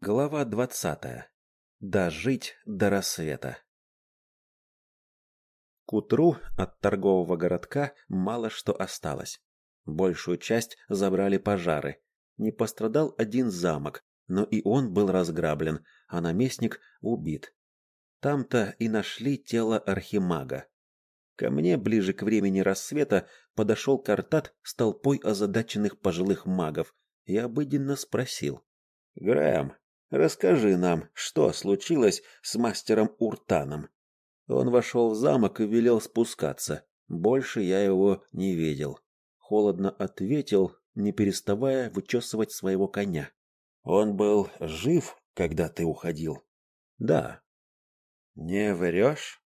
Глава двадцатая. Дожить до рассвета. К утру от торгового городка мало что осталось. Большую часть забрали пожары. Не пострадал один замок, но и он был разграблен, а наместник убит. Там-то и нашли тело архимага. Ко мне ближе к времени рассвета подошел Картат с толпой озадаченных пожилых магов и обыденно спросил: "Грэм, Расскажи нам, что случилось с мастером Уртаном. Он вошел в замок и велел спускаться. Больше я его не видел. Холодно ответил, не переставая вычесывать своего коня. Он был жив, когда ты уходил? Да. Не врешь?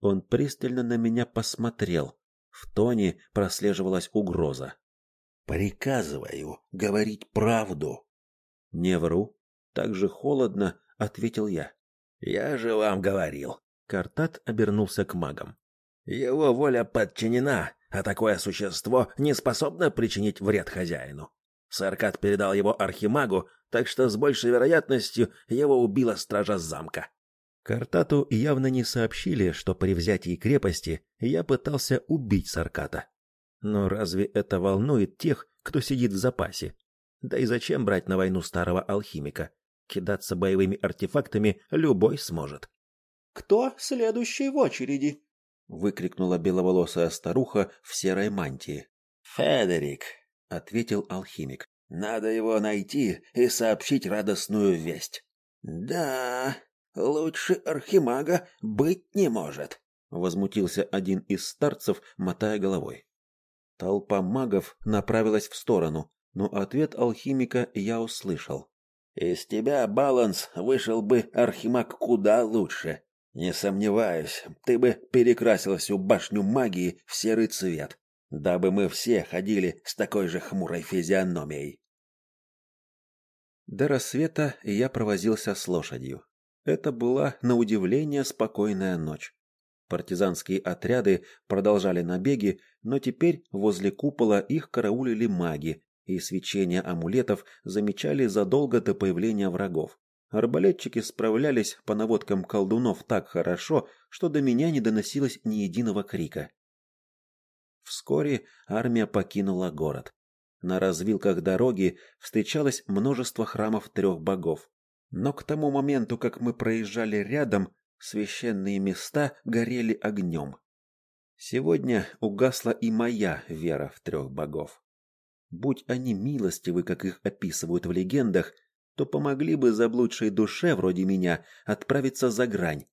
Он пристально на меня посмотрел. В тоне прослеживалась угроза. Приказываю говорить правду. Не вру, так же холодно ответил я. Я же вам говорил. Картат обернулся к магам. Его воля подчинена, а такое существо не способно причинить вред хозяину. Саркат передал его архимагу, так что с большей вероятностью его убила стража замка. Картату явно не сообщили, что при взятии крепости я пытался убить Сарката. Но разве это волнует тех, кто сидит в запасе? Да и зачем брать на войну старого алхимика? Кидаться боевыми артефактами любой сможет. Кто следующий в очереди? выкрикнула беловолосая старуха в серой мантии. Федерик, ответил алхимик. Надо его найти и сообщить радостную весть. Да, лучше архимага быть не может, возмутился один из старцев, мотая головой. Толпа магов направилась в сторону, но ответ алхимика я услышал. Из тебя, Баланс, вышел бы архимаг куда лучше. Не сомневаюсь, ты бы перекрасил всю башню магии в серый цвет, дабы мы все ходили с такой же хмурой физиономией. До рассвета я провозился с лошадью. Это была, на удивление, спокойная ночь. Партизанские отряды продолжали набеги, но теперь возле купола их караулили маги, и свечение амулетов замечали задолго до появления врагов. Арбалетчики справлялись по наводкам колдунов так хорошо, что до меня не доносилось ни единого крика. Вскоре армия покинула город. На развилках дороги встречалось множество храмов трех богов. Но к тому моменту, как мы проезжали рядом, священные места горели огнем. Сегодня угасла и моя вера в трех богов. Будь они милостивы, как их описывают в легендах, то помогли бы заблудшей душе вроде меня отправиться за грань,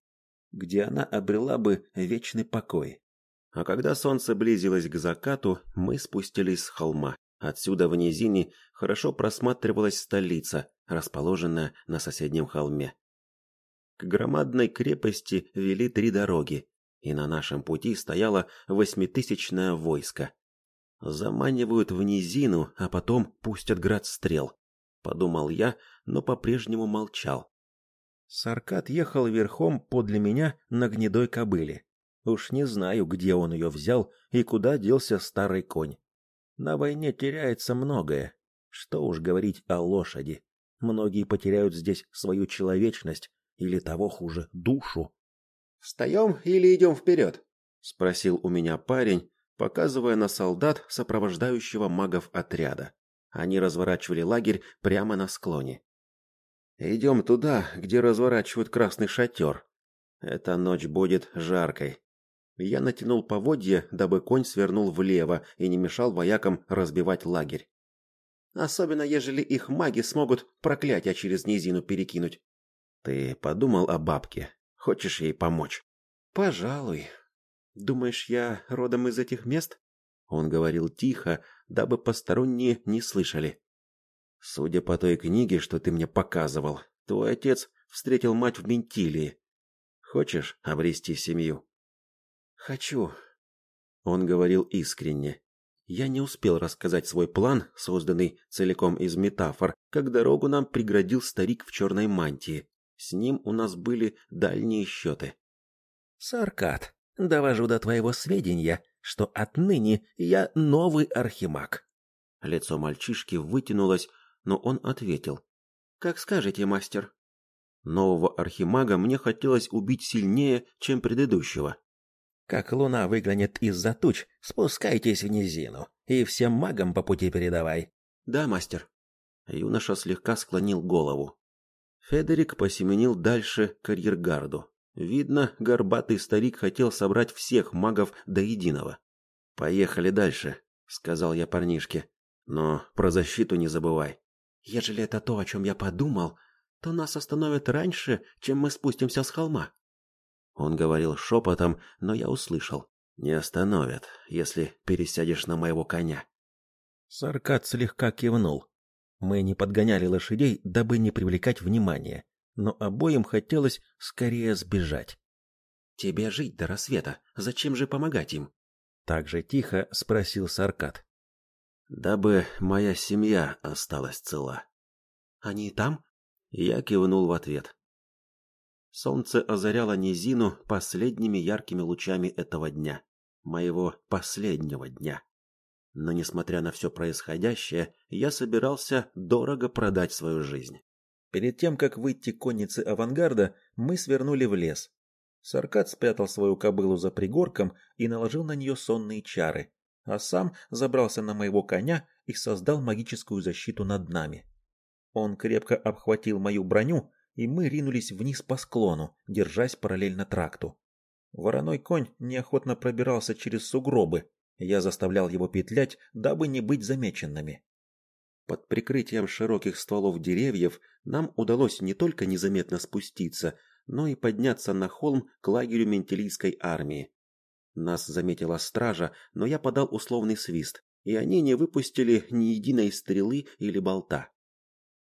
где она обрела бы вечный покой. А когда солнце близилось к закату, мы спустились с холма. Отсюда в низине хорошо просматривалась столица, расположенная на соседнем холме. К громадной крепости вели три дороги, и на нашем пути стояло восьмитысячное войско. Заманивают в низину, а потом пустят град стрел, подумал я, но по-прежнему молчал. Саркат ехал верхом подле меня на гнедой кобыле. Уж не знаю, где он ее взял и куда делся старый конь. На войне теряется многое. Что уж говорить о лошади. Многие потеряют здесь свою человечность или того хуже душу. Встаем или идем вперед?» — спросил у меня парень, показывая на солдат сопровождающего магов отряда. Они разворачивали лагерь прямо на склоне. Идем туда, где разворачивают красный шатер. Эта ночь будет жаркой. Я натянул поводья, дабы конь свернул влево и не мешал воякам разбивать лагерь. Особенно ежели их маги смогут проклятие через низину перекинуть. Ты подумал о бабке? Хочешь ей помочь? Пожалуй, Думаешь, я родом из этих мест? Он говорил тихо, дабы посторонние не слышали. Судя по той книге, что ты мне показывал, твой отец встретил мать в Ментилии. Хочешь обрести семью? Хочу. Он говорил искренне. Я не успел рассказать свой план, созданный целиком из метафор, как дорогу нам преградил старик в черной мантии. С ним у нас были дальние счеты. Саркат, Довожу до твоего сведения, что отныне я новый архимаг. Лицо мальчишки вытянулось, но он ответил: Как скажете, мастер. Нового архимага мне хотелось убить сильнее, чем предыдущего. Как луна выглянет из-за туч, спускайтесь в низину и всем магам по пути передавай. Да, мастер. Юноша слегка склонил голову. Федерик посеменил дальше к арьергарду. Видно, горбатый старик хотел собрать всех магов до единого. Поехали дальше, сказал я парнишке. Но про защиту не забывай. Ежели это то, о чем я подумал, то нас остановят раньше, чем мы спустимся с холма. Он говорил шепотом, но я услышал. Не остановят, если пересядешь на моего коня. Саркат слегка кивнул. Мы не подгоняли лошадей, дабы не привлекать внимания, но обоим хотелось скорее сбежать. Тебе жить до рассвета, зачем же помогать им? Так же тихо спросил Саркат. Дабы моя семья осталась цела. Они там? Я кивнул в ответ. Солнце озаряло низину последними яркими лучами этого дня, моего последнего дня. Но несмотря на все происходящее, я собирался дорого продать свою жизнь. Перед тем, как выйти к коннице авангарда, мы свернули в лес. Саркат спрятал свою кобылу за пригорком и наложил на нее сонные чары, а сам забрался на моего коня и создал магическую защиту над нами. Он крепко обхватил мою броню, и мы ринулись вниз по склону, держась параллельно тракту. Вороной конь неохотно пробирался через сугробы, я заставлял его петлять, дабы не быть замеченными. Под прикрытием широких стволов деревьев нам удалось не только незаметно спуститься, но и подняться на холм к лагерю ментилийской армии. Нас заметила стража, но я подал условный свист, и они не выпустили ни единой стрелы или болта.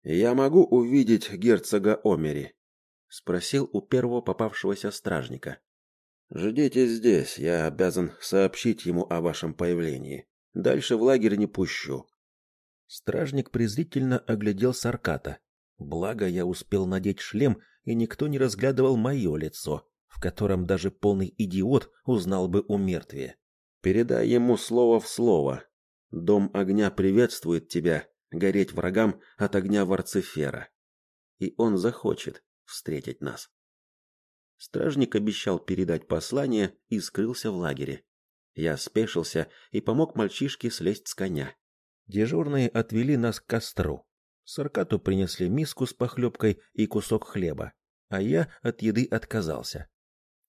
«Я могу увидеть герцога Омери?» — спросил у первого попавшегося стражника. Ждите здесь, я обязан сообщить ему о вашем появлении. Дальше в лагерь не пущу. Стражник презрительно оглядел Сарката. Благо я успел надеть шлем, и никто не разглядывал мое лицо, в котором даже полный идиот узнал бы у мертвия. Передай ему слово в слово. Дом огня приветствует тебя, гореть врагам от огня Варцефера. И он захочет встретить нас. Стражник обещал передать послание и скрылся в лагере. Я спешился и помог мальчишке слезть с коня. Дежурные отвели нас к костру. Саркату принесли миску с похлебкой и кусок хлеба, а я от еды отказался.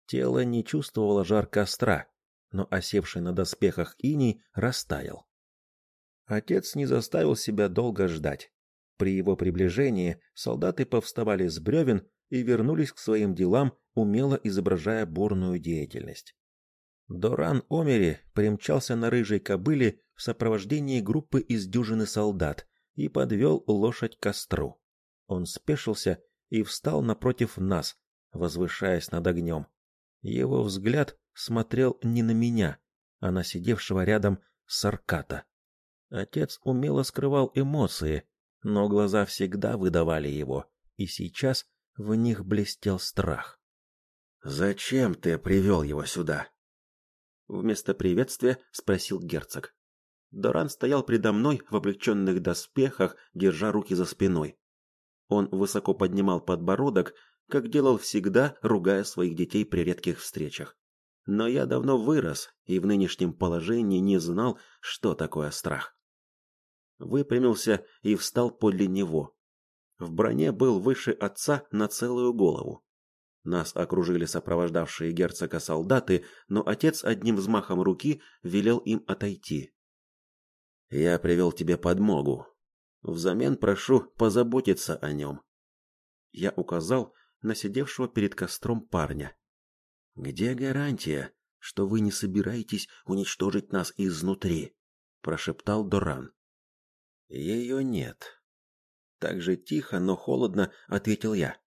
Тело не чувствовало жар костра, но осевший на доспехах иней растаял. Отец не заставил себя долго ждать. При его приближении солдаты повставали с бревен и вернулись к своим делам умело изображая бурную деятельность. Доран Омери примчался на рыжей кобыле в сопровождении группы из дюжины солдат и подвел лошадь к костру. Он спешился и встал напротив нас, возвышаясь над огнем. Его взгляд смотрел не на меня, а на сидевшего рядом Сарката. Отец умело скрывал эмоции, но глаза всегда выдавали его, и сейчас в них блестел страх. Зачем ты привел его сюда? Вместо приветствия спросил герцог. Доран стоял предо мной в облегченных доспехах, держа руки за спиной. Он высоко поднимал подбородок, как делал всегда, ругая своих детей при редких встречах. Но я давно вырос и в нынешнем положении не знал, что такое страх. Выпрямился и встал подле него. В броне был выше отца на целую голову. Нас окружили сопровождавшие герцога солдаты, но отец одним взмахом руки велел им отойти. Я привел тебе подмогу. Взамен прошу позаботиться о нем. Я указал на сидевшего перед костром парня. Где гарантия, что вы не собираетесь уничтожить нас изнутри? прошептал Доран. Ее нет. Так же тихо, но холодно ответил я.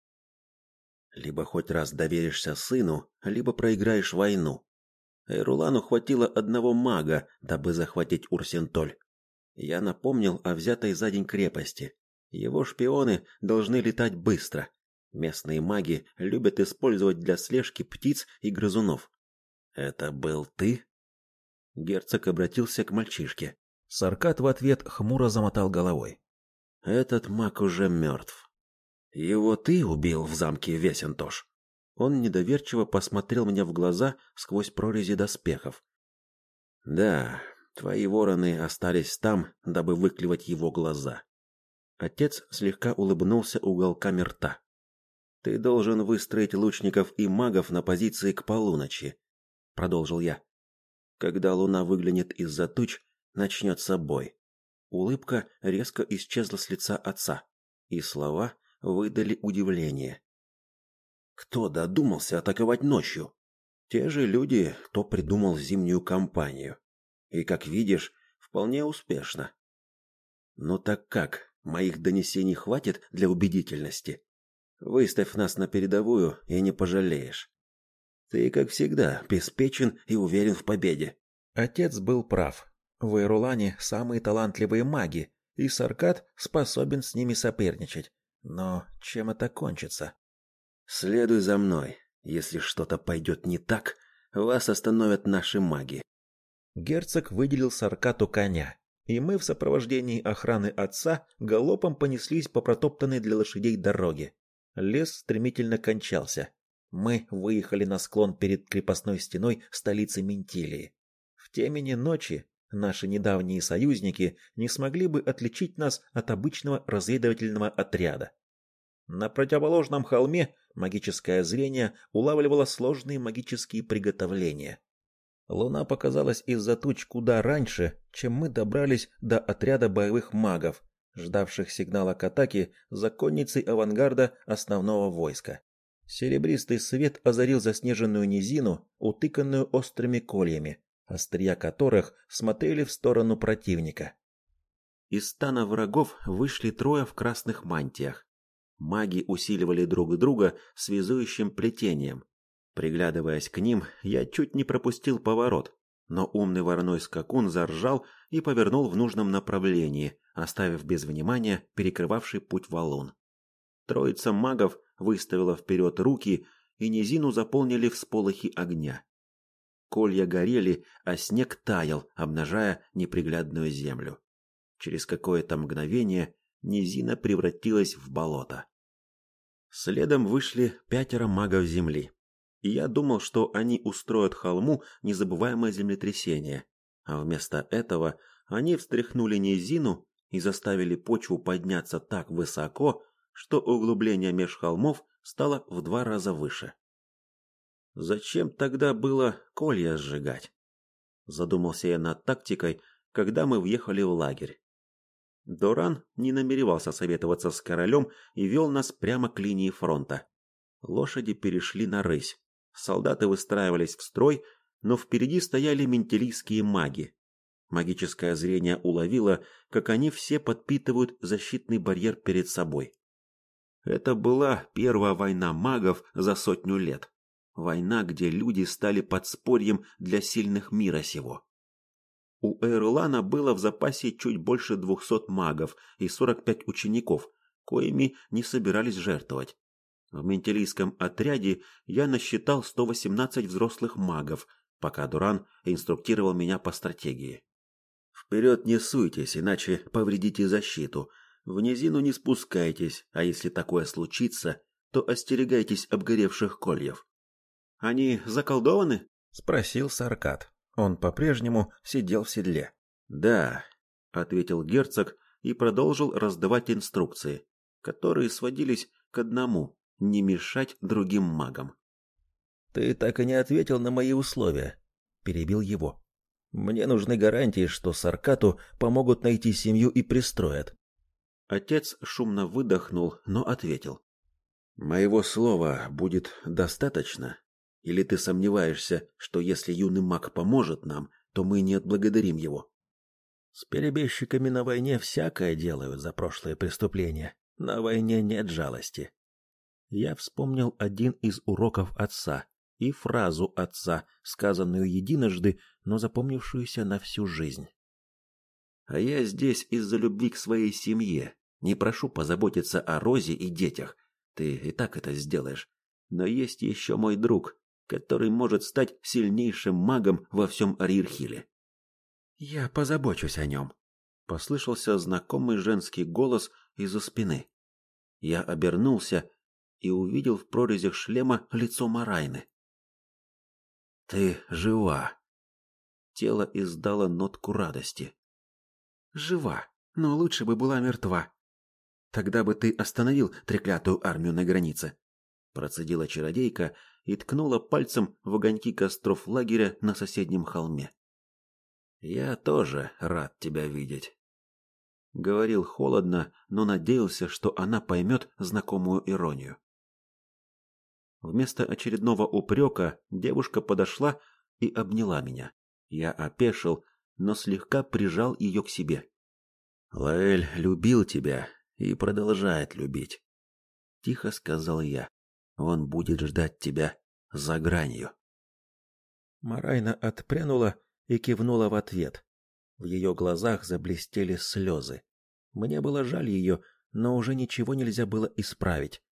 Либо хоть раз доверишься сыну, либо проиграешь войну. Эрулану хватило одного мага, дабы захватить Урсентоль. Я напомнил о взятой за день крепости. Его шпионы должны летать быстро. Местные маги любят использовать для слежки птиц и грызунов. Это был ты? Герцог обратился к мальчишке. Саркат в ответ хмуро замотал головой. Этот маг уже мертв. Его ты убил в замке Весентош. Он недоверчиво посмотрел мне в глаза сквозь прорези доспехов. Да, твои вороны остались там, дабы выклевать его глаза. Отец слегка улыбнулся уголками рта. Ты должен выстроить лучников и магов на позиции к полуночи, продолжил я. Когда луна выглянет из-за туч, начнется бой. Улыбка резко исчезла с лица отца, и слова выдали удивление. Кто додумался атаковать ночью? Те же люди, кто придумал зимнюю кампанию. И, как видишь, вполне успешно. Ну так как, моих донесений хватит для убедительности? Выставь нас на передовую, и не пожалеешь. Ты, как всегда, беспечен и уверен в победе. Отец был прав. В Ирулане самые талантливые маги, и Саркат способен с ними соперничать. Но чем это кончится? Следуй за мной. Если что-то пойдет не так, вас остановят наши маги. Герцог выделил Саркату коня, и мы в сопровождении охраны отца галопом понеслись по протоптанной для лошадей дороге. Лес стремительно кончался. Мы выехали на склон перед крепостной стеной столицы Ментилии. В темени ночи наши недавние союзники не смогли бы отличить нас от обычного разведывательного отряда. На противоположном холме магическое зрение улавливало сложные магические приготовления. Луна показалась из-за туч куда раньше, чем мы добрались до отряда боевых магов, ждавших сигнала к атаке законницей авангарда основного войска. Серебристый свет озарил заснеженную низину, утыканную острыми кольями, острия которых смотрели в сторону противника. Из стана врагов вышли трое в красных мантиях. Маги усиливали друг друга связующим плетением. Приглядываясь к ним, я чуть не пропустил поворот, но умный вороной скакун заржал и повернул в нужном направлении, оставив без внимания перекрывавший путь валун. Троица магов выставила вперед руки, и низину заполнили всполохи огня. Колья горели, а снег таял, обнажая неприглядную землю. Через какое-то мгновение низина превратилась в болото. Следом вышли пятеро магов земли. И я думал, что они устроят холму незабываемое землетрясение, а вместо этого они встряхнули низину и заставили почву подняться так высоко, что углубление меж холмов стало в два раза выше. Зачем тогда было колья сжигать? Задумался я над тактикой, когда мы въехали в лагерь. Доран не намеревался советоваться с королем и вел нас прямо к линии фронта. Лошади перешли на рысь. Солдаты выстраивались в строй, но впереди стояли ментилийские маги. Магическое зрение уловило, как они все подпитывают защитный барьер перед собой. Это была первая война магов за сотню лет. Война, где люди стали подспорьем для сильных мира сего. У Эрлана было в запасе чуть больше двухсот магов и сорок пять учеников, коими не собирались жертвовать. В ментилийском отряде я насчитал 118 взрослых магов, пока Дуран инструктировал меня по стратегии. Вперед не суйтесь, иначе повредите защиту. В низину не спускайтесь, а если такое случится, то остерегайтесь обгоревших кольев. Они заколдованы? спросил Саркат. Он по-прежнему сидел в седле. Да, ответил герцог и продолжил раздавать инструкции, которые сводились к одному: не мешать другим магам. Ты так и не ответил на мои условия, перебил его. Мне нужны гарантии, что Саркату помогут найти семью и пристроят. Отец шумно выдохнул, но ответил: Моего слова будет достаточно. Или ты сомневаешься, что если юный маг поможет нам, то мы не отблагодарим его? С перебежчиками на войне всякое делают за прошлые преступления. На войне нет жалости. Я вспомнил один из уроков отца и фразу отца, сказанную единожды, но запомнившуюся на всю жизнь. А я здесь из-за любви к своей семье. Не прошу позаботиться о Розе и детях. Ты и так это сделаешь. Но есть еще мой друг, который может стать сильнейшим магом во всем Арирхиле. Я позабочусь о нем», — послышался знакомый женский голос из-за спины. Я обернулся и увидел в прорезях шлема лицо Марайны. Ты жива. Тело издало нотку радости. Жива, но лучше бы была мертва. Тогда бы ты остановил треклятую армию на границе, процедила чародейка и ткнула пальцем в огоньки костров лагеря на соседнем холме. Я тоже рад тебя видеть. Говорил холодно, но надеялся, что она поймет знакомую иронию. Вместо очередного упрека девушка подошла и обняла меня. Я опешил, но слегка прижал ее к себе. Лаэль любил тебя и продолжает любить, тихо сказал я. Он будет ждать тебя за гранью. Марайна отпрянула и кивнула в ответ. В ее глазах заблестели слезы. Мне было жаль ее, но уже ничего нельзя было исправить.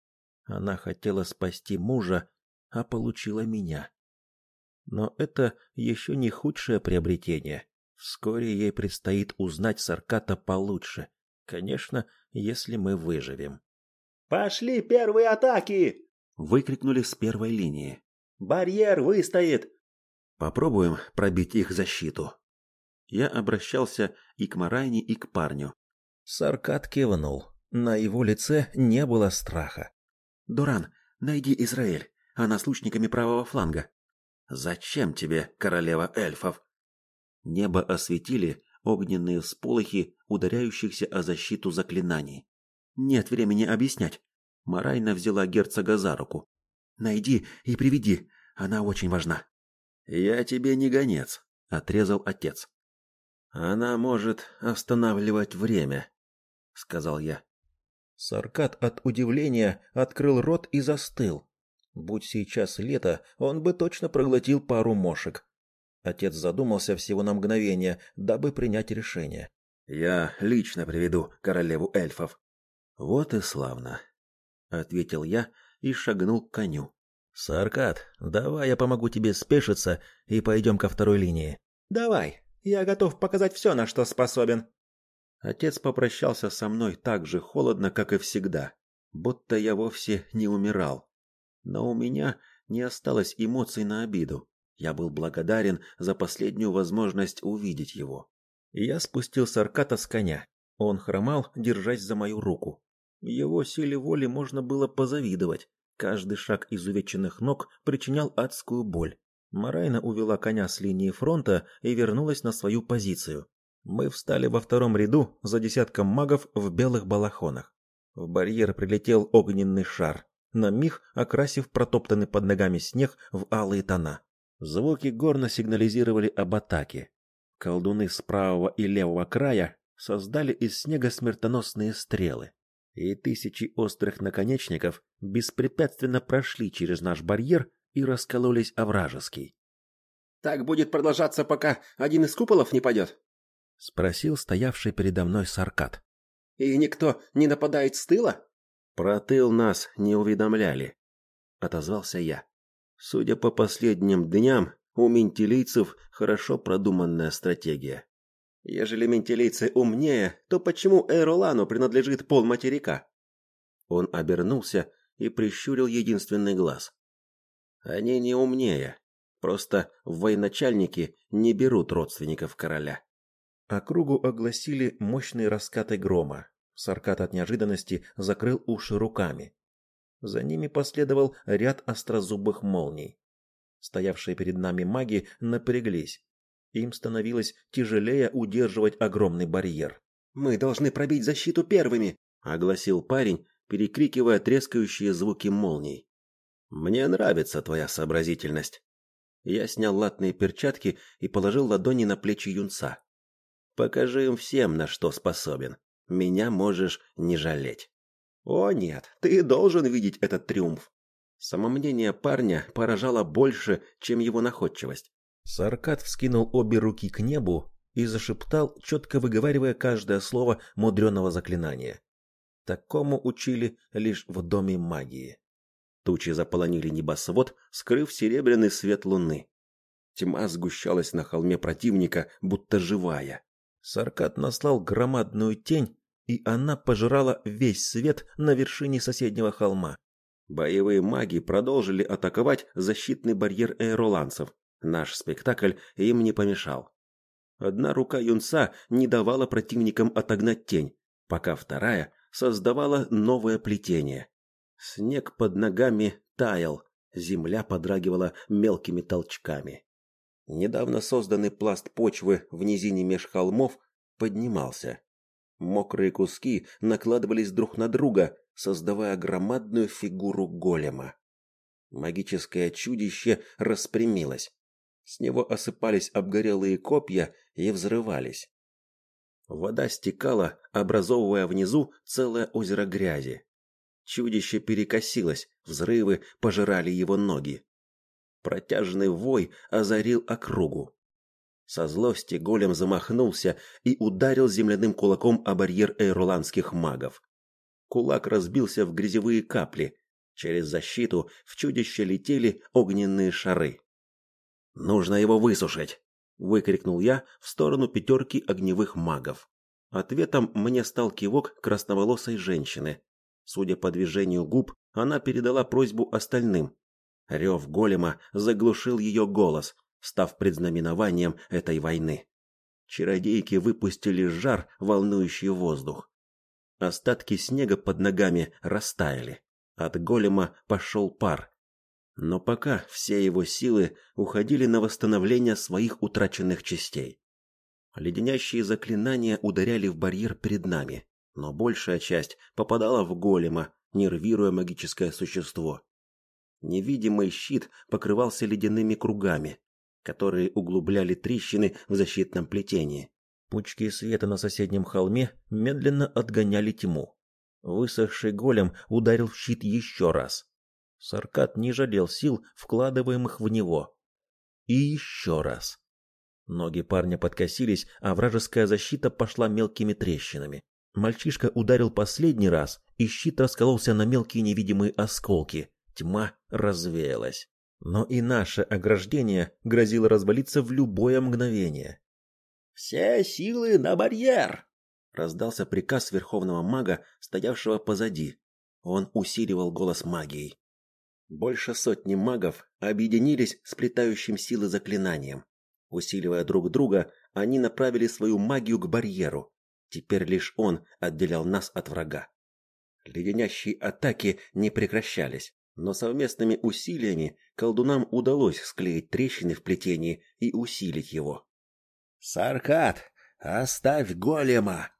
Она хотела спасти мужа, а получила меня. Но это еще не худшее приобретение. Вскоре ей предстоит узнать Сарката получше. Конечно, если мы выживем. «Пошли первые атаки!» — выкрикнули с первой линии. «Барьер выстоит!» Попробуем пробить их защиту. Я обращался и к Марайне, и к парню. Саркат кивнул. На его лице не было страха. «Дуран, найди Израиль. Она с лучниками правого фланга». «Зачем тебе, королева эльфов?» Небо осветили огненные всполохи ударяющихся о защиту заклинаний. «Нет времени объяснять». Марайна взяла герцога за руку. «Найди и приведи. Она очень важна». Я тебе не гонец, отрезал отец. Она может останавливать время, сказал я. Саркат от удивления открыл рот и застыл. Будь сейчас лето, он бы точно проглотил пару мошек. Отец задумался всего на мгновение, дабы принять решение. Я лично приведу королеву эльфов. Вот и славно, ответил я и шагнул к коню. Саркат, давай я помогу тебе спешиться и пойдем ко второй линии. Давай, я готов показать все, на что способен. Отец попрощался со мной так же холодно, как и всегда, будто я вовсе не умирал. Но у меня не осталось эмоций на обиду. Я был благодарен за последнюю возможность увидеть его. Я спустил Сарката с коня. Он хромал, держась за мою руку. Его силе воли можно было позавидовать. Каждый шаг изувеченных ног причинял адскую боль. Марайна увела коня с линии фронта и вернулась на свою позицию. Мы встали во втором ряду за десятком магов в белых балахонах. В барьер прилетел огненный шар, на миг окрасив протоптанный под ногами снег в алые тона. Звуки горно сигнализировали об атаке. Колдуны с правого и левого края создали из снега смертоносные стрелы и тысячи острых наконечников беспрепятственно прошли через наш барьер и раскололись о вражеский. «Так будет продолжаться, пока один из куполов не падет?» — спросил стоявший передо мной Саркат. «И никто не нападает с тыла?» «Про тыл нас не уведомляли», — отозвался я. «Судя по последним дням, у ментилийцев хорошо продуманная стратегия. Ежели ментилийцы умнее, то почему Эролану принадлежит пол материка? Он обернулся и прищурил единственный глаз. Они не умнее, просто военачальники не берут родственников короля. Округу огласили мощные раскаты грома. Саркат от неожиданности закрыл уши руками. За ними последовал ряд острозубых молний. Стоявшие перед нами маги напряглись, им становилось тяжелее удерживать огромный барьер. «Мы должны пробить защиту первыми!» — огласил парень, перекрикивая трескающие звуки молний. «Мне нравится твоя сообразительность». Я снял латные перчатки и положил ладони на плечи юнца. «Покажи им всем, на что способен. Меня можешь не жалеть». «О нет, ты должен видеть этот триумф!» Самомнение парня поражало больше, чем его находчивость. Саркат вскинул обе руки к небу и зашептал, четко выговаривая каждое слово мудреного заклинания. Такому учили лишь в доме магии. Тучи заполонили небосвод, скрыв серебряный свет луны. Тьма сгущалась на холме противника, будто живая. Саркат наслал громадную тень и она пожирала весь свет на вершине соседнего холма. Боевые маги продолжили атаковать защитный барьер эйроланцев. Наш спектакль им не помешал. Одна рука юнца не давала противникам отогнать тень, пока вторая создавала новое плетение. Снег под ногами таял, земля подрагивала мелкими толчками. Недавно созданный пласт почвы в низине меж холмов поднимался. Мокрые куски накладывались друг на друга, создавая громадную фигуру голема. Магическое чудище распрямилось. С него осыпались обгорелые копья и взрывались. Вода стекала, образовывая внизу целое озеро грязи. Чудище перекосилось, взрывы пожирали его ноги. Протяжный вой озарил округу. Со злости голем замахнулся и ударил земляным кулаком о барьер эйроландских магов. Кулак разбился в грязевые капли. Через защиту в чудище летели огненные шары. «Нужно его высушить!» – выкрикнул я в сторону пятерки огневых магов. Ответом мне стал кивок красноволосой женщины. Судя по движению губ, она передала просьбу остальным, Рев голема заглушил ее голос, став предзнаменованием этой войны. Чародейки выпустили жар, волнующий воздух. Остатки снега под ногами растаяли. От голема пошел пар. Но пока все его силы уходили на восстановление своих утраченных частей. Леденящие заклинания ударяли в барьер перед нами, но большая часть попадала в голема, нервируя магическое существо. Невидимый щит покрывался ледяными кругами, которые углубляли трещины в защитном плетении. Пучки света на соседнем холме медленно отгоняли тьму. Высохший голем ударил в щит еще раз. Саркат не жалел сил, вкладываемых в него. И еще раз. Ноги парня подкосились, а вражеская защита пошла мелкими трещинами. Мальчишка ударил последний раз, и щит раскололся на мелкие невидимые осколки, Тьма развеялась. Но и наше ограждение грозило развалиться в любое мгновение. «Все силы на барьер!» — раздался приказ верховного мага, стоявшего позади. Он усиливал голос магией. Больше сотни магов объединились сплетающим силы заклинанием. Усиливая друг друга, они направили свою магию к барьеру. Теперь лишь он отделял нас от врага. Леденящие атаки не прекращались но совместными усилиями колдунам удалось склеить трещины в плетении и усилить его. «Саркат, оставь голема!»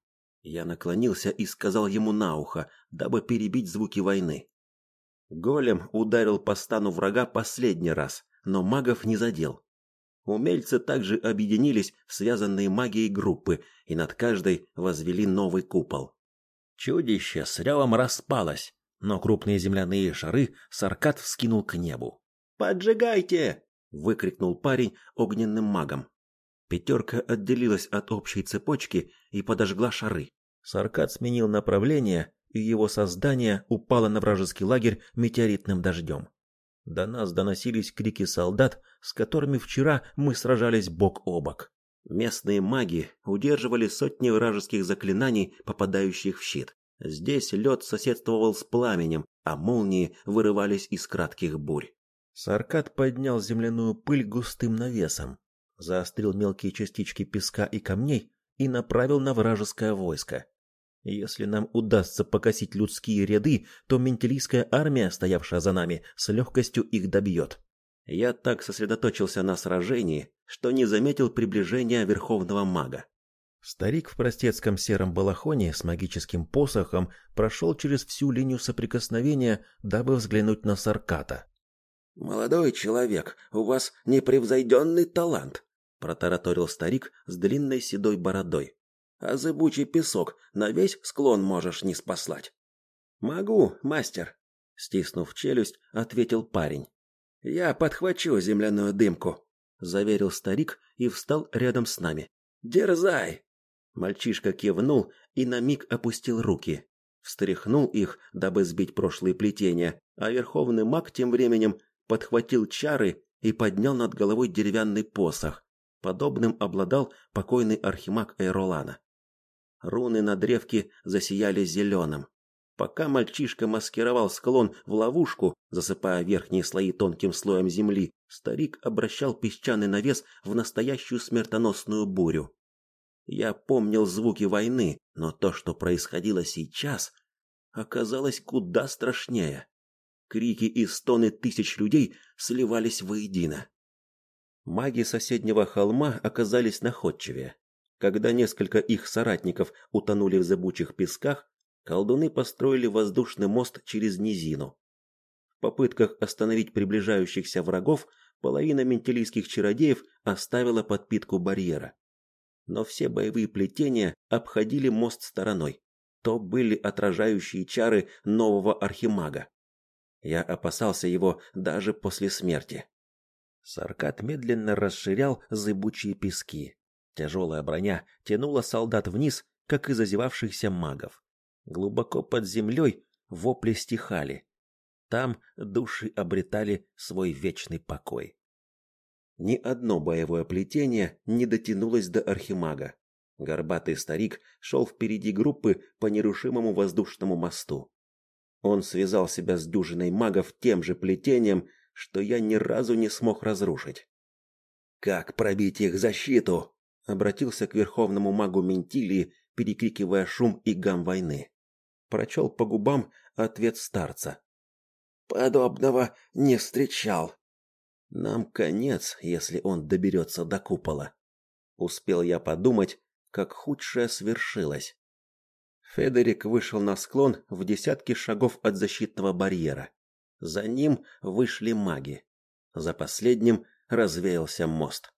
Я наклонился и сказал ему на ухо, дабы перебить звуки войны. Голем ударил по стану врага последний раз, но магов не задел. Умельцы также объединились в связанные магией группы и над каждой возвели новый купол. Чудище с ревом распалось, но крупные земляные шары Саркат вскинул к небу. «Поджигайте!» — выкрикнул парень огненным магом. Пятерка отделилась от общей цепочки и подожгла шары. Саркат сменил направление, и его создание упало на вражеский лагерь метеоритным дождем. До нас доносились крики солдат, с которыми вчера мы сражались бок о бок. Местные маги удерживали сотни вражеских заклинаний, попадающих в щит. Здесь лед соседствовал с пламенем, а молнии вырывались из кратких бурь. Саркат поднял земляную пыль густым навесом, заострил мелкие частички песка и камней и направил на вражеское войско. Если нам удастся покосить людские ряды, то ментилийская армия, стоявшая за нами, с легкостью их добьет. Я так сосредоточился на сражении, что не заметил приближения верховного мага. Старик в простецком сером балахоне с магическим посохом прошел через всю линию соприкосновения, дабы взглянуть на Сарката. «Молодой человек, у вас непревзойденный талант», — протараторил старик с длинной седой бородой. «А зыбучий песок на весь склон можешь не спаслать». «Могу, мастер», — стиснув челюсть, ответил парень. «Я подхвачу земляную дымку», — заверил старик и встал рядом с нами. «Дерзай!» Мальчишка кивнул и на миг опустил руки, встряхнул их, дабы сбить прошлые плетения, а верховный маг тем временем подхватил чары и поднял над головой деревянный посох. Подобным обладал покойный архимаг Эйролана. Руны на древке засияли зеленым. Пока мальчишка маскировал склон в ловушку, засыпая верхние слои тонким слоем земли, старик обращал песчаный навес в настоящую смертоносную бурю. Я помнил звуки войны, но то, что происходило сейчас, оказалось куда страшнее. Крики и стоны тысяч людей сливались воедино. Маги соседнего холма оказались находчивее. Когда несколько их соратников утонули в зыбучих песках, колдуны построили воздушный мост через низину. В попытках остановить приближающихся врагов половина ментилийских чародеев оставила подпитку барьера. Но все боевые плетения обходили мост стороной. То были отражающие чары нового архимага. Я опасался его даже после смерти. Саркат медленно расширял зыбучие пески. Тяжелая броня тянула солдат вниз, как и зазевавшихся магов. Глубоко под землей вопли стихали. Там души обретали свой вечный покой. Ни одно боевое плетение не дотянулось до архимага. Горбатый старик шел впереди группы по нерушимому воздушному мосту. Он связал себя с дюжиной магов тем же плетением, что я ни разу не смог разрушить. «Как пробить их защиту?» — обратился к верховному магу Ментилии, перекрикивая шум и гам войны. Прочел по губам ответ старца. «Подобного не встречал. Нам конец, если он доберется до купола». Успел я подумать, как худшее свершилось. Федерик вышел на склон в десятки шагов от защитного барьера. За ним вышли маги. За последним развеялся мост.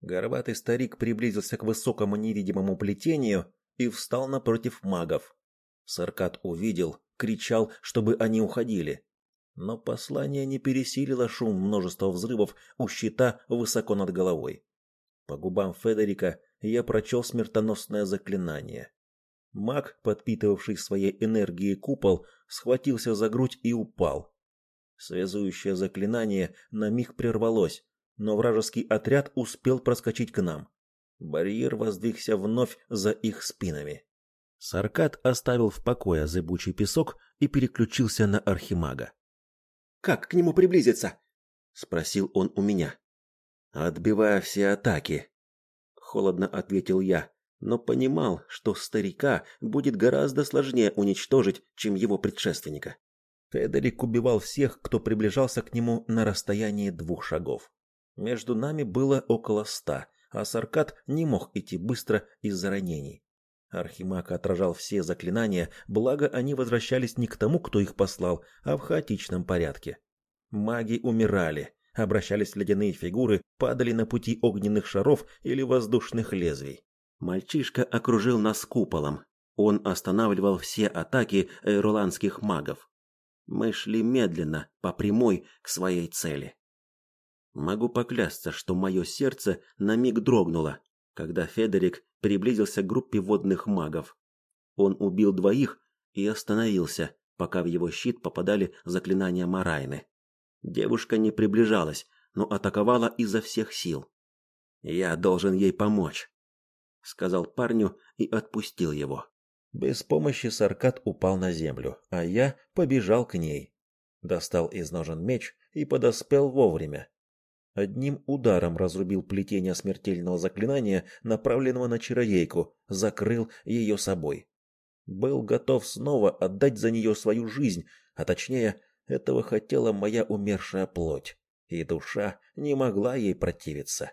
Горбатый старик приблизился к высокому невидимому плетению и встал напротив магов. Саркат увидел, кричал, чтобы они уходили. Но послание не пересилило шум множества взрывов у щита высоко над головой. По губам Федерика я прочел смертоносное заклинание. Маг, подпитывавший своей энергией купол, схватился за грудь и упал. Связующее заклинание на миг прервалось, но вражеский отряд успел проскочить к нам. Барьер воздвигся вновь за их спинами. Саркат оставил в покое зыбучий песок и переключился на архимага. «Как к нему приблизиться?» — спросил он у меня. «Отбивая все атаки», — холодно ответил я но понимал, что старика будет гораздо сложнее уничтожить, чем его предшественника. Федерик убивал всех, кто приближался к нему на расстоянии двух шагов. Между нами было около ста, а Саркат не мог идти быстро из-за ранений. Архимаг отражал все заклинания, благо они возвращались не к тому, кто их послал, а в хаотичном порядке. Маги умирали, обращались в ледяные фигуры, падали на пути огненных шаров или воздушных лезвий. Мальчишка окружил нас куполом. Он останавливал все атаки эйроландских магов. Мы шли медленно, по прямой, к своей цели. Могу поклясться, что мое сердце на миг дрогнуло, когда Федерик приблизился к группе водных магов. Он убил двоих и остановился, пока в его щит попадали заклинания Марайны. Девушка не приближалась, но атаковала изо всех сил. Я должен ей помочь сказал парню и отпустил его. Без помощи Саркат упал на землю, а я побежал к ней. Достал из ножен меч и подоспел вовремя. Одним ударом разрубил плетение смертельного заклинания, направленного на чародейку, закрыл ее собой. Был готов снова отдать за нее свою жизнь, а точнее, этого хотела моя умершая плоть, и душа не могла ей противиться.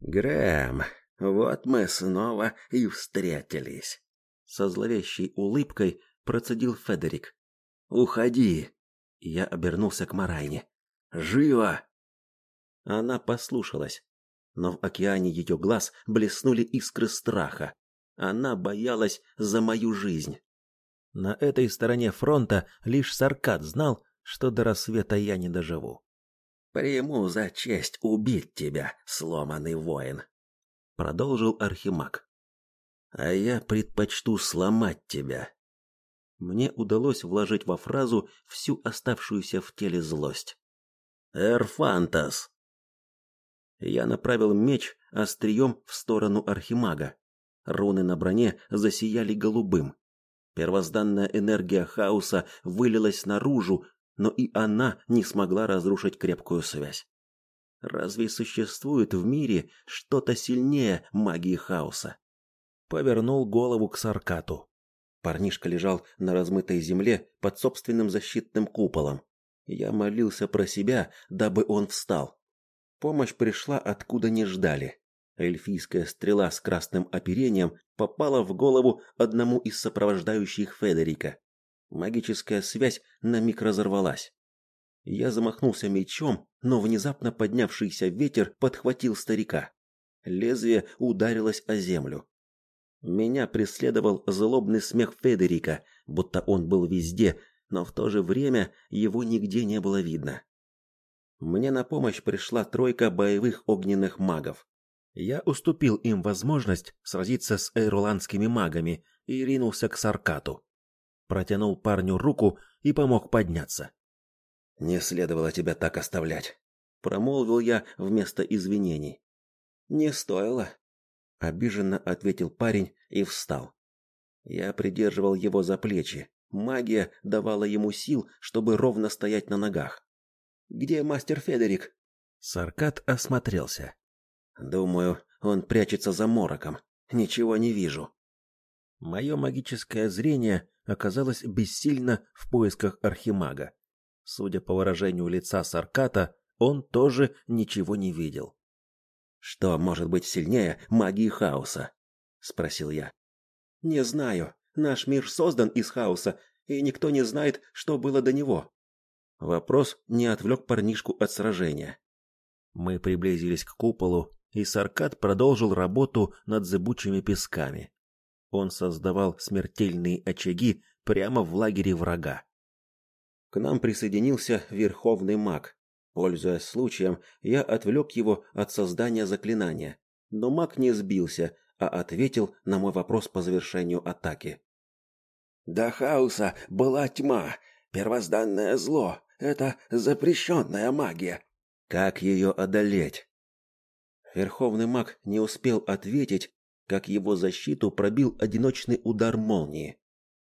«Грэм, вот мы снова и встретились. Со зловещей улыбкой процедил Федерик. Уходи. Я обернулся к Марайне. Живо. Она послушалась, но в океане ее глаз блеснули искры страха. Она боялась за мою жизнь. На этой стороне фронта лишь Саркат знал, что до рассвета я не доживу. Приму за честь убить тебя, сломанный воин, продолжил Архимаг. А я предпочту сломать тебя. Мне удалось вложить во фразу всю оставшуюся в теле злость. Эрфантас. Я направил меч острием в сторону Архимага. Руны на броне засияли голубым. Первозданная энергия хаоса вылилась наружу, но и она не смогла разрушить крепкую связь. Разве существует в мире что-то сильнее магии хаоса? Повернул голову к Саркату. Парнишка лежал на размытой земле под собственным защитным куполом. Я молился про себя, дабы он встал. Помощь пришла откуда не ждали. Эльфийская стрела с красным оперением попала в голову одному из сопровождающих Федерика. Магическая связь на миг разорвалась. Я замахнулся мечом, но внезапно поднявшийся ветер подхватил старика. Лезвие ударилось о землю. Меня преследовал злобный смех Федерика, будто он был везде, но в то же время его нигде не было видно. Мне на помощь пришла тройка боевых огненных магов. Я уступил им возможность сразиться с эйруландскими магами и ринулся к Саркату. Протянул парню руку и помог подняться. Не следовало тебя так оставлять, промолвил я вместо извинений. Не стоило, обиженно ответил парень и встал. Я придерживал его за плечи. Магия давала ему сил, чтобы ровно стоять на ногах. Где мастер Федерик? Саркат осмотрелся. Думаю, он прячется за мороком. Ничего не вижу. Мое магическое зрение оказалось бессильно в поисках архимага. Судя по выражению лица Сарката, он тоже ничего не видел. Что может быть сильнее магии хаоса? спросил я. Не знаю. Наш мир создан из хаоса, и никто не знает, что было до него. Вопрос не отвлек парнишку от сражения. Мы приблизились к куполу, и Саркат продолжил работу над зыбучими песками. Он создавал смертельные очаги прямо в лагере врага. К нам присоединился верховный маг. Пользуясь случаем, я отвлек его от создания заклинания, но маг не сбился, а ответил на мой вопрос по завершению атаки. До хаоса была тьма, первозданное зло. Это запрещенная магия. Как ее одолеть? Верховный маг не успел ответить, как его защиту пробил одиночный удар молнии.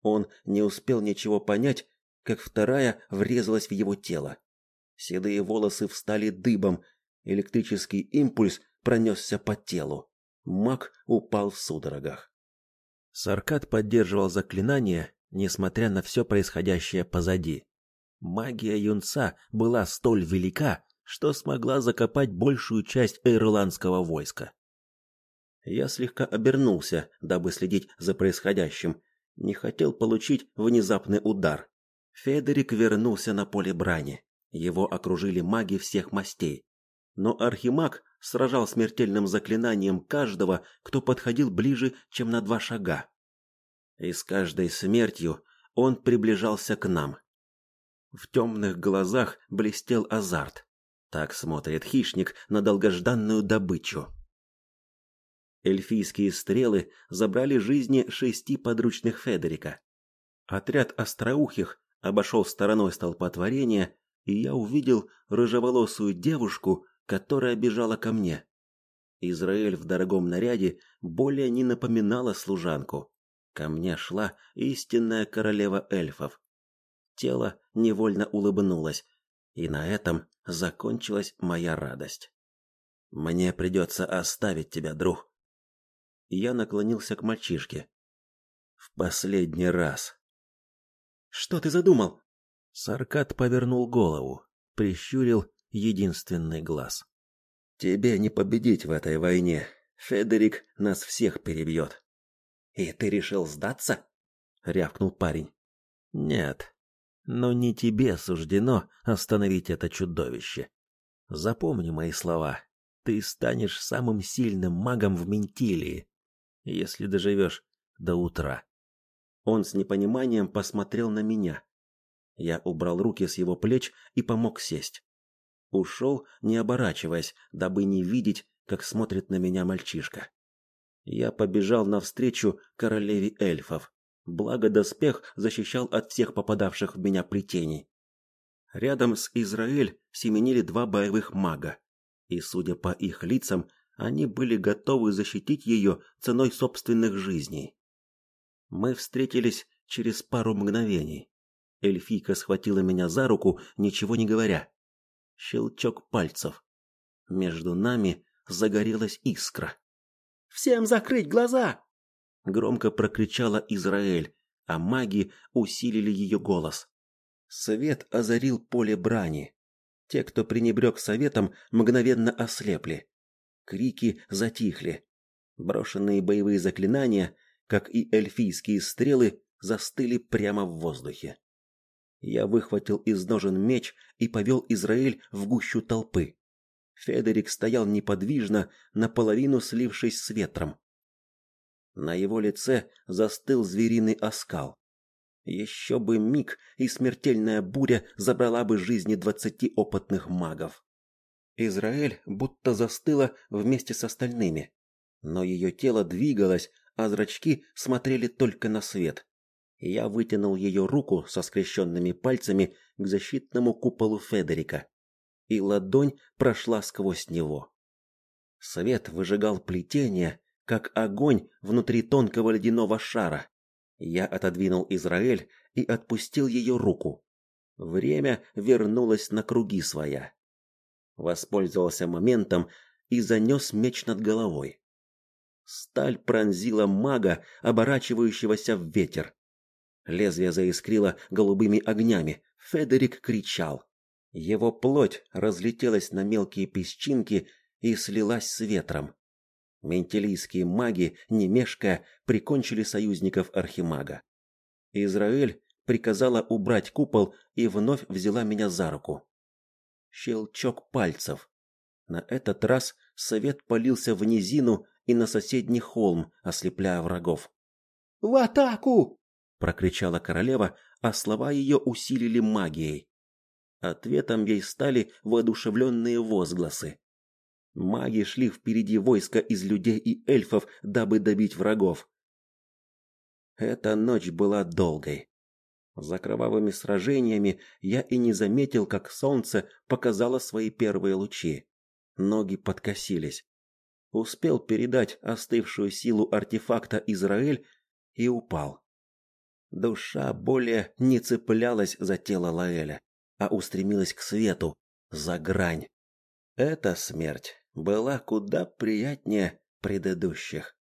Он не успел ничего понять, как вторая врезалась в его тело. Седые волосы встали дыбом, электрический импульс пронесся по телу. Маг упал в судорогах. Саркат поддерживал заклинание, несмотря на все происходящее позади. Магия юнца была столь велика, что смогла закопать большую часть ирландского войска. Я слегка обернулся, дабы следить за происходящим, не хотел получить внезапный удар. Федерик вернулся на поле брани. Его окружили маги всех мастей. Но архимаг сражал смертельным заклинанием каждого, кто подходил ближе, чем на два шага. И с каждой смертью он приближался к нам. В темных глазах блестел азарт. Так смотрит хищник на долгожданную добычу. Эльфийские стрелы забрали жизни шести подручных Федерика. Отряд остроухих обошел стороной столпотворения, и я увидел рыжеволосую девушку, которая бежала ко мне. Израиль в дорогом наряде более не напоминала служанку. Ко мне шла истинная королева эльфов. Тело невольно улыбнулось, и на этом закончилась моя радость. Мне придется оставить тебя, друг. Я наклонился к мальчишке. В последний раз. Что ты задумал? Саркат повернул голову, прищурил единственный глаз. Тебе не победить в этой войне. Федерик нас всех перебьет. И ты решил сдаться? рявкнул парень. Нет. Но не тебе суждено остановить это чудовище. Запомни мои слова. Ты станешь самым сильным магом в Ментилии, если доживешь до утра. Он с непониманием посмотрел на меня. Я убрал руки с его плеч и помог сесть. Ушел, не оборачиваясь, дабы не видеть, как смотрит на меня мальчишка. Я побежал навстречу королеве эльфов. Благо доспех защищал от всех попадавших в меня плетений. Рядом с Израиль семенили два боевых мага, и, судя по их лицам, Они были готовы защитить ее ценой собственных жизней. Мы встретились через пару мгновений. Эльфийка схватила меня за руку, ничего не говоря. Щелчок пальцев. Между нами загорелась искра. «Всем закрыть глаза!» Громко прокричала Израиль, а маги усилили ее голос. Свет озарил поле брани. Те, кто пренебрег советом, мгновенно ослепли. Крики затихли. Брошенные боевые заклинания, как и эльфийские стрелы, застыли прямо в воздухе. Я выхватил из ножен меч и повел Израиль в гущу толпы. Федерик стоял неподвижно, наполовину слившись с ветром. На его лице застыл звериный оскал. Еще бы миг, и смертельная буря забрала бы жизни двадцати опытных магов. Израиль будто застыла вместе с остальными, но ее тело двигалось, а зрачки смотрели только на свет. Я вытянул ее руку со скрещенными пальцами к защитному куполу Федерика, и ладонь прошла сквозь него. Свет выжигал плетение, как огонь внутри тонкого ледяного шара. Я отодвинул Израиль и отпустил ее руку. Время вернулось на круги своя. Воспользовался моментом и занес меч над головой. Сталь пронзила мага, оборачивающегося в ветер. Лезвие заискрило голубыми огнями. Федерик кричал. Его плоть разлетелась на мелкие песчинки и слилась с ветром. Ментилийские маги, не мешкая, прикончили союзников Архимага. Израиль приказала убрать купол и вновь взяла меня за руку. Щелчок пальцев. На этот раз совет полился в низину и на соседний холм, ослепляя врагов. «В атаку!» – прокричала королева, а слова ее усилили магией. Ответом ей стали воодушевленные возгласы. Маги шли впереди войска из людей и эльфов, дабы добить врагов. Эта ночь была долгой. За кровавыми сражениями я и не заметил, как солнце показало свои первые лучи. Ноги подкосились. Успел передать остывшую силу артефакта Израиль и упал. Душа более не цеплялась за тело Лаэля, а устремилась к свету, за грань. Эта смерть была куда приятнее предыдущих.